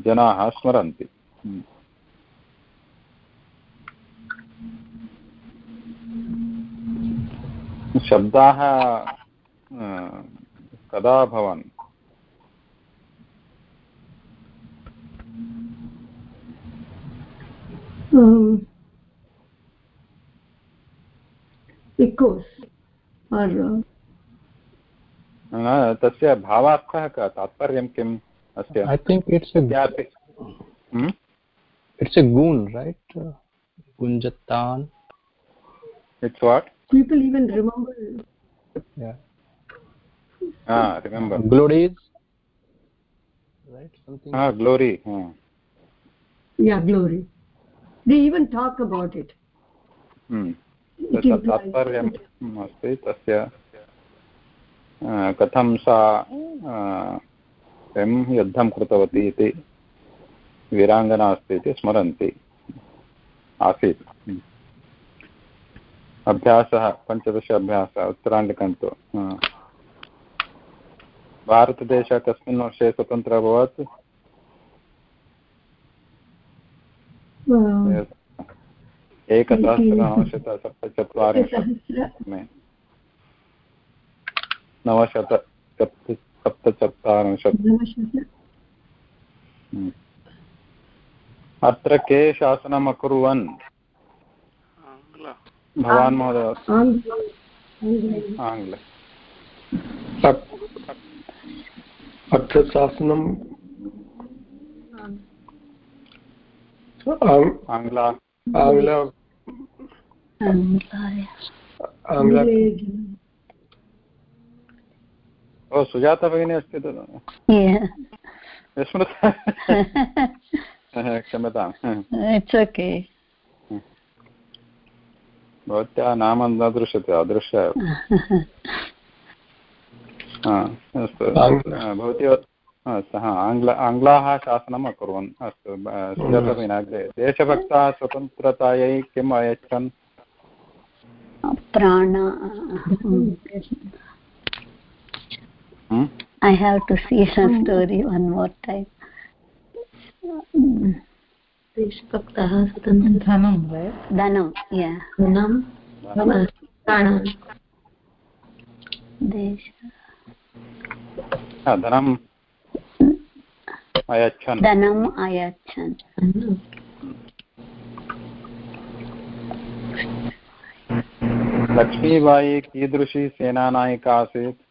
जनाः स्मरन्ति. शब्दाः कदा अभवन् um, तस्य भावार्थः कः तात्पर्यं किम् अस्ति I think it's it's a गून् रैट् गुञ्जत्तान् it's what people even glory they even talk about it Hmm. तात्पर्यम् अस्ति तस्य कथं सा किं युद्धं कृतवती इति वीराङ्गना अस्ति इति स्मरन्ति आसीत्. अभ्यासः पञ्चदश अभ्यासः उत्तराण्डकन्तु हा। भारतदेशः कस्मिन् वर्षे स्वतन्त्रः अभवत् uh, एकसहस्रनवशतसप्तचत्वारिंशत् मे। नवशत सप्त सप्तचत्वारिंशत्। हम्म। अत्र के शासनम् अकुर्वन् भवान् महोदय। आङ्ग्ल आङ्ग्ल आङ्ग्ल आङ्ग्ला आङ्ग्ल आङ्ग्ल ओ सुजाता भगिनी अस्ति तद् विस्मृत। [laughs] क्षम्यताम् इट्स् ओके भवत्याः नाम न दृश्यते अदृश्य। [laughs] हा, भवती सः आङ्ग्ल आङ्ग्लाः शासनम् अकुर्वन् अस्तु अग्रे देशभक्ताः स्वतन्त्रतायै किम् अयच्छन्? प्राण Hmm? I have to see the story one more time. देशभक्तः स्वतन्त्र yeah. धनं हा, धनम् अयच्छन् लक्ष्मीबाई कीदृशी सेनानायिका आसीत्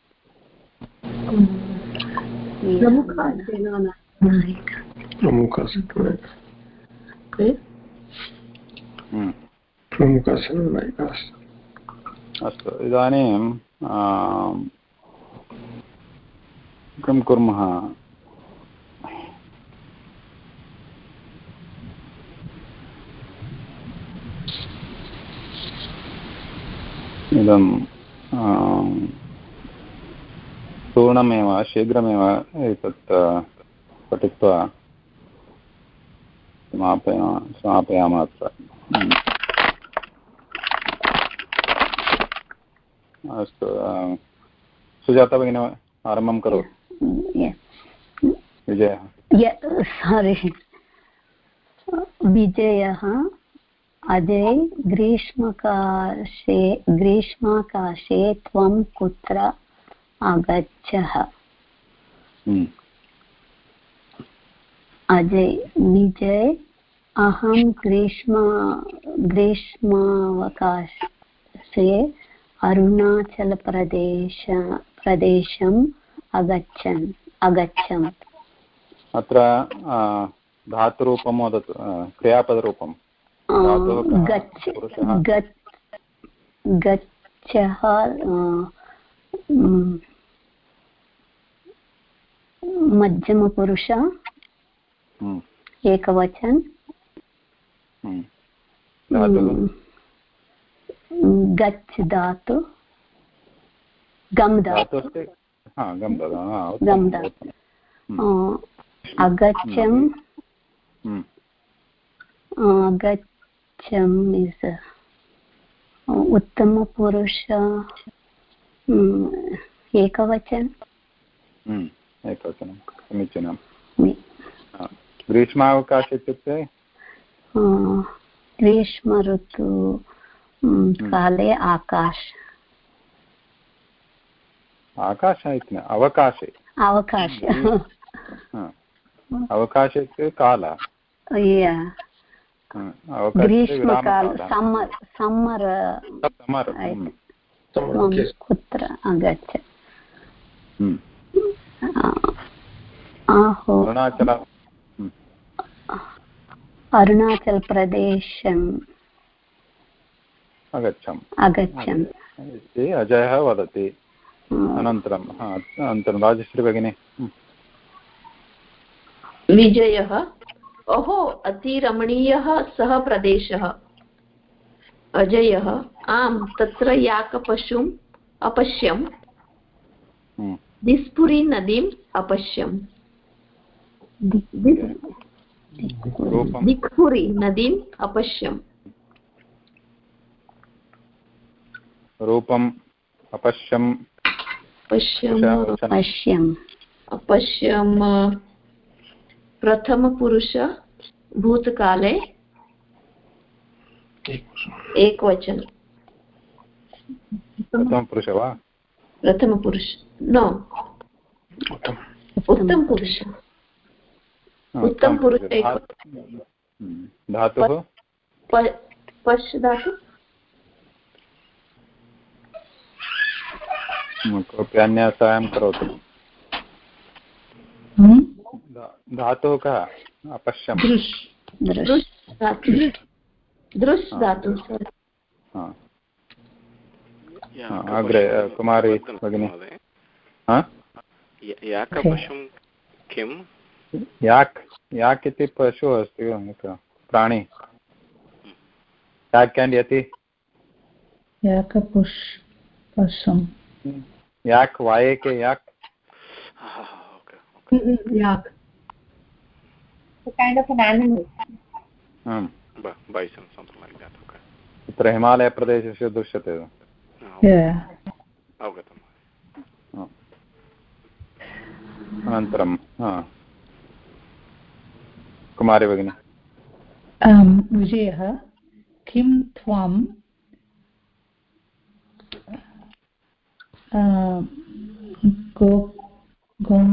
अस्तु इदानीं किं कुर्मः? इदं पूर्णमेव शीघ्रमेव एतत् पठित्वा समापयामः समापयामः अत्र हम्म। अस्तु सुजाता भगिनी आरम्भं करोतु. विजयः। Yeah, विजयः। अजय ग्रीष्मकाशे ग्रीष्माकाशे त्वं कुत्र आगच्छः हम्म। अजय विजय अहं ग्रीष्म ग्रीष्मावकाशे अरुणाचलप्रदेश प्रदेशम् अगच्छन् अगच्छम् अत्र धातुरूपं वदतु क्रियापदरूपं? गच्छ पुरुषः? गच्छ गच्छः मध्यमपुरुष हम्म, एकवचन हम्म। गच्छ धातु गम् धातु। हा गम् हा, धातु। अगच्छम् हम्म, अगच्छम् इस् उत्तमपुरुष म्, एकवचन। हम्म, एकवचनं समीचीनं। मि- हा। ग्रीष्मावकाश इत्युक्ते? ग्रीष्म ऋतु काले आकाश। आकाशः इति न अवकाशे। अवकाश। हा। अवकाशे अवकाशे ग्रीष्मकाल सम्मर् सम्मर् कुत्र आगच्छ हम्म। आहो अरुणाचल अरुणाचलप्रदेशम् अगच्छम् अगच्छम् इति अजयः वदति अनन्तरं अनन्तरं राजश्री भगिनी विजयः अहो अतिरमणीयः सः प्रदेशः। अजयः आम् तत्र याकपशुम् अपश्यम्। हम्म, दिस्पुरी नदीम् अपश्यम्। रूपं दिक्पुरी नदीम् अपश्यम्। रूपम् अपश्यं पश्यम् वचनं पश्यम् अपश्यम्। प्रथमपुरुष भूतकाले। एकवचन प्रथमपुरुष वा? प्रथमपुरुष न उत्तमपुरुष उत्तमपुरुष उत्तमपुरुष। एक- धातु- हम्म, धातुः? पश् धातु? कोऽपि अन्यः साहाय्यं करोतु। हम्म? धातुः कः? अपश्यम्। दृश् धातु हा, हा, हा, अग्रे कुमारी भगिनी। हा? याकपशुं किं याक् याक् इति पशुः अस्ति प्राणी। Yak and yeti? याकपुष् पशुम् याक् वायेके याक्। हा, हा, हा, okay. Yak. Kind of an animal. आम् bison, something like that, okay. तत्र हिमालयप्रदेशेषु दृश्यते अवगतम् अनन्तरं कुमारी भगिनी विजयः किं त्वं आ, गो गों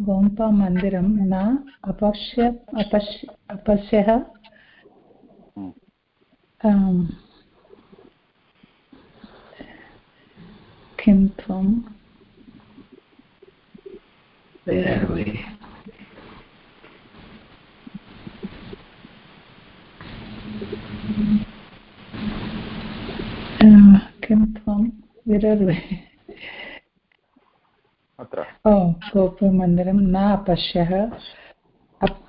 गोम्पामन्दिरं न अपश्य अपश्य अपश्यः। आम्, किं त्वं? किं त्वं? विरर्वे। अत्र। ओ गोपुरमन्दिरं न अपश्यः। अप्-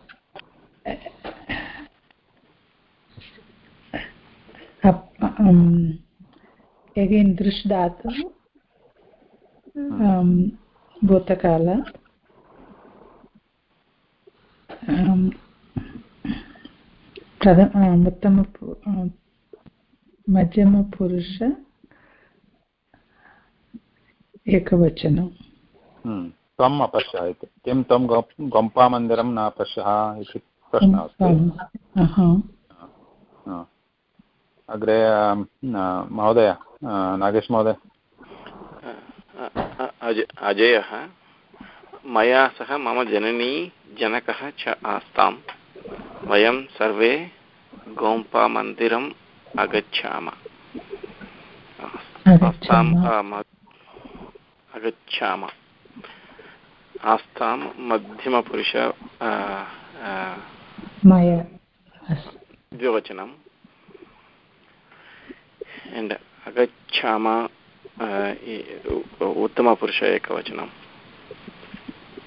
अप्- दृश् धातु भूतकाल अम्, प्रथ- अम्, उत्तम मध्यमपुरुष एकवचनं। हम्म, त्वम् अपश्यः इति। किं त्वं गोप् गोम्पामन्दिरं न अपश्यः इति प्रश्नः अस्ति। अग्रे महोदय नागेश महोदय। अज- अजयः मया सह मम जननी जनकः च आस्ताम्। वयं सर्वे गोम्पामन्दिरम् अगच्छाम। आस्ताम् अगच्छाम। अगच्छाम आस्तां मध्यमपुरुष द्विवचनम्। Agachama uh, उत्तमपुरुष एकवचनम्।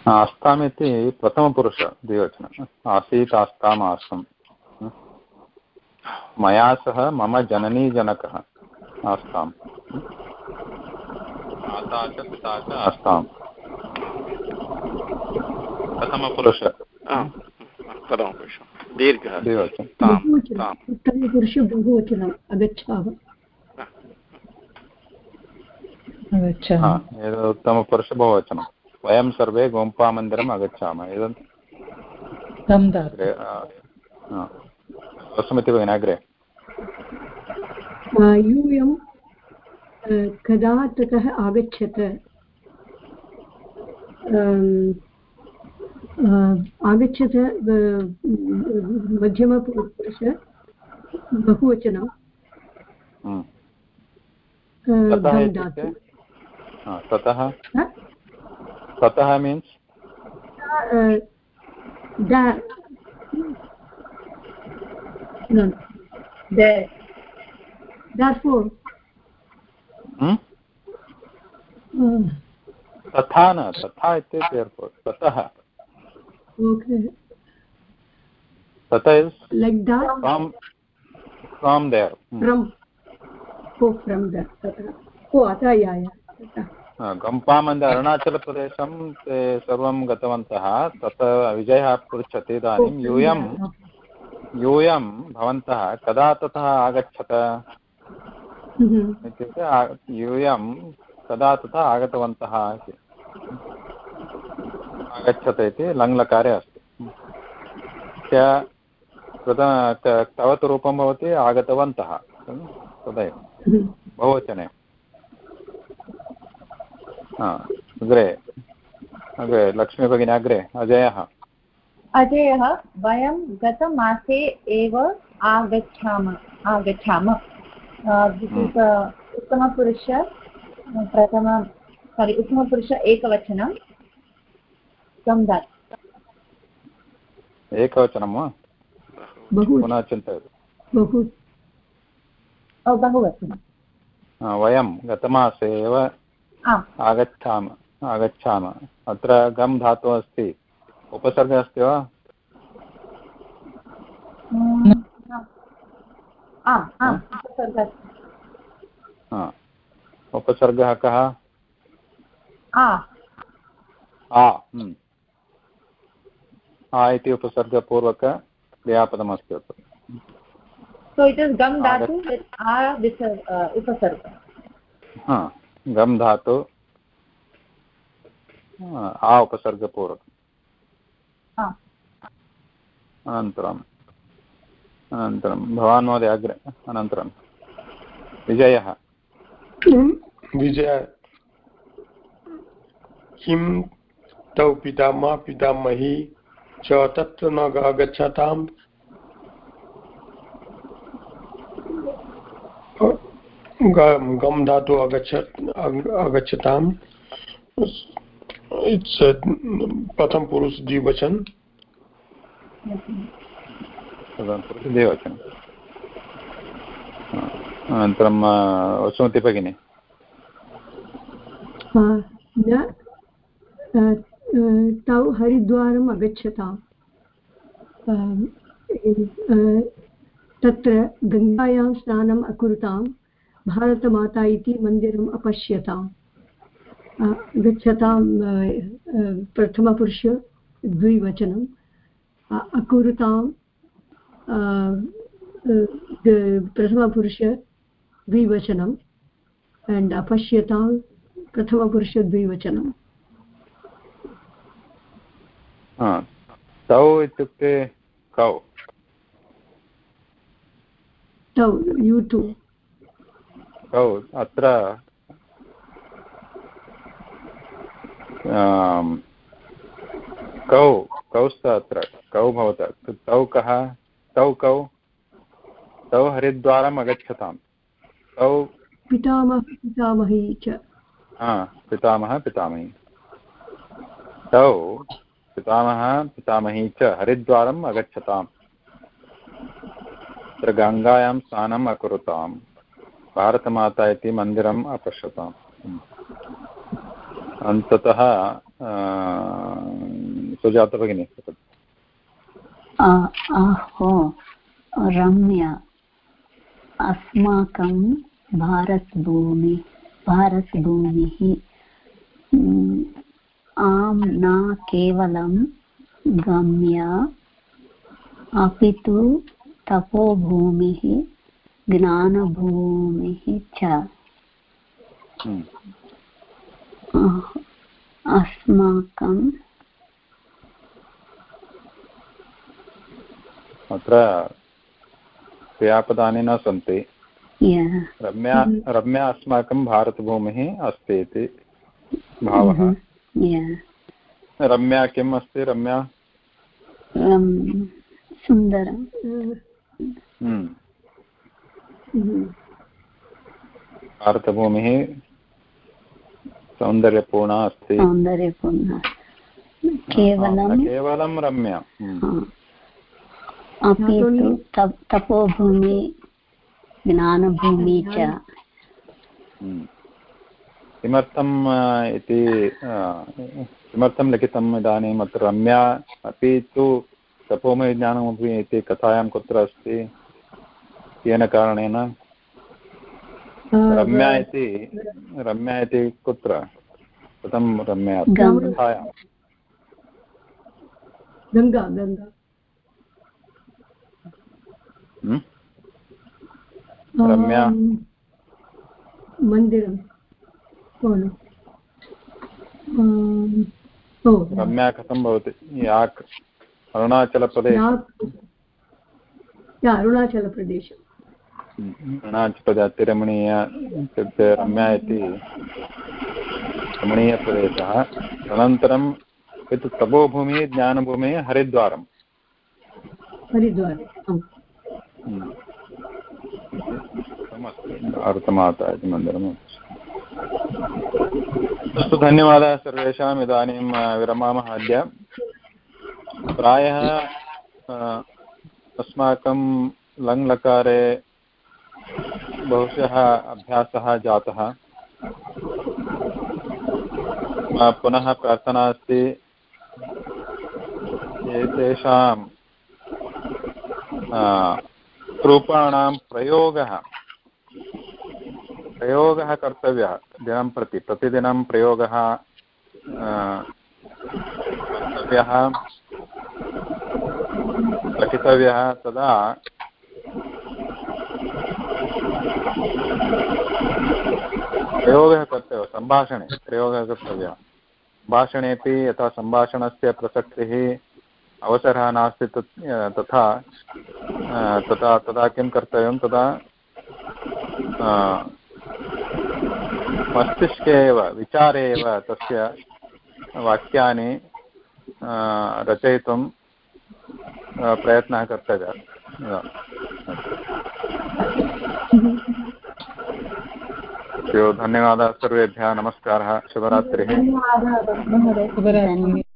आस्ताम् इति प्रथमपुरुष द्विवचनम्। आसीत् आस्ताम् आसम् मया सह मम जननी जनकः आस्ताम् माता च पिता च आस्ताम् प्रथमपुरुष प्रथमपुरुषं। दीर्घः। उत्तमपुरुष बहुवचनम् अगच्छाव एतत् उत्तमपुरुष बहुवचनं। वयं सर्वे गोम्पामन्दिरम् आगच्छामः एतत् वसुमति भगिनि अग्रे। यूयं कदा ततः आगच्छत? आगच्छत मध्यमपुरुष बहुवचनं। ततः ततः? मीन्स् therefore तथा न तथा इत्येतत् एर्पोर्ट् ततः। तथा is like that? From from there. From oh from there. Tata. Oh ata ya ya गम्पामन्द अरुणाचलप्रदेशं ते सर्वं गतवन्तः तत् विजयः पृच्छति इदानीं. यूयं यूयं भवन्तः कदा ततः आगच्छत? इत्युक्ते यूयं कदा ततः आगतवन्तः इति। आगच्छत इति लङ्लकारे अस्ति। तवत् रूपं भवति आगतवन्तः। तदैव। बहुवचने। अग्रे। अग्रे लक्ष्मीभगिनी अग्रे। अजयः। अजयः वयं गतमासे एव आगच्छामः आगच्छामः। उत्तमपुरुष प्रथम सारि उत्तमपुरुष एकवचनं। तं दात् एकवचनं वा बहु पुनः चिन्तयतु बहु बहुवचनं वयं गतमासे एव आगच्छामः आगच्छामः अत्र गम् धातुः अस्ति उपसर्गः अस्ति वा उपसर्गः कः आ आ इति उपसर्गपूर्वक क्रियापदमस्ति अत्र So it is gam dhatu with a upasarga. हाँ गम धातु आ उपसर्गपूर्वक। अनन्तरम् अनन्तरं भवान् महोदय अग्रे अनन्तरं विजयः। विजय। किं तौ पितामह पितामही च तत्र न आगच्छताम्। गम धातु आगच्छत् आगच्छताम्। इट्स् प्रथम पुरुष द्विवचन। द्विवचनम् अनन्तरं वसुमति भगिनि। तौ हरिद्वारम् अगच्छताम्। तत्र गङ्गायां स्नानम् अकुरुताम्, भारतमाता इति मन्दिरम् अपश्यताम्। गच्छतां प्रथमपुरुष द्विवचनम्। अकुरुतां प्रथमपुरुष द्विवचनम्। अण्ड् अपश्यतां प्रथमपुरुष द्विवचनम्। तौ इत्युक्ते कौ तौ यु टु कौ अत्र। कौ कौस्त अत्र। कौ भवतः। तौ कः तौ कौ तौ हरिद्वारम् अगच्छताम्। तौ पितामह पितामही च। पितामहः पितामही। तौ पितामहः, पितामही च हरिद्वारम् अगच्छताम्। तत्र गङ्गायां स्नानम् अकुरुताम्। भारतमाता इति मन्दिरम् अपश्यताम्। अन्ततः सुजाता भगिनी अहो रम्य, अस्माकं भारतभूमि, भारतभूमिः आं न केवलं गम्य अपि तु तपोभूमिः ज्ञानभूमिः च हम्म। अस्माकं अत्र क्रियापदानि न सन्ति रम्या। रम्या अस्माकं भारतभूमिः अस्ति इति भावः हम्म। रम्या किम् अस्ति रम्या सुन्दरं भारतभूमिः सौन्दर्यपूर्णा अस्ति सौन्दर्यपूर्णा केवलं केवलं रम्या अपि तु तपोभूमि ज्ञानभूमि च किमर्थम् इति किमर्थं लिखितम् इदानीम् अत्र रम्या? अपि तु तपोमयज्ञानमपि इति कथायां कुत्र अस्ति? केन कारणेन? रम्या इति रम्या इति कुत्र? कथं रम्या? कथायां। गङ्गा गङ्गा। रम्या? मन्दिरं रम्या कथं भवति? या अरुणाचलप्रदेश अरुणाचलप्रदेश अरुणाचलप्रदेश इत्युक्ते रम्या इति रमणीयप्रदेशः। अनन्तरम् एतत् तपोभूमिः ज्ञानभूमिः हरिद्वारं हरिद्वारम् भारतमाता इति मन्दिरम्। अस्तु धन्यवादः सर्वेषाम्. इदानीं विरमामः अद्य. प्रायः अस्माकं लङ्लकारे बहुशः अभ्यासः जातः. पुनः प्रार्थना अस्ति. एतेषां रूपाणां प्रयोगः प्रयोगः कर्तव्यः दिनं प्रति, प्रतिदिनं प्रयोगः कर्तव्यः, पठितव्यः तदा प्रयोगः कर्तव्यः, सम्भाषणे प्रयोगः कर्तव्यः। भाषणेपि यथा सम्भाषणस्य प्रसक्तिः अवसरः नास्ति तथा तथा तदा किं कर्तव्यं तदा मस्तिष्के एव विचारे एव तस्य वाक्यानि रचयितुं प्रयत्नः कर्तव्यः। धन्यवादः सर्वेभ्यः नमस्कारः शुभरात्रिः। शुभरात्रिः।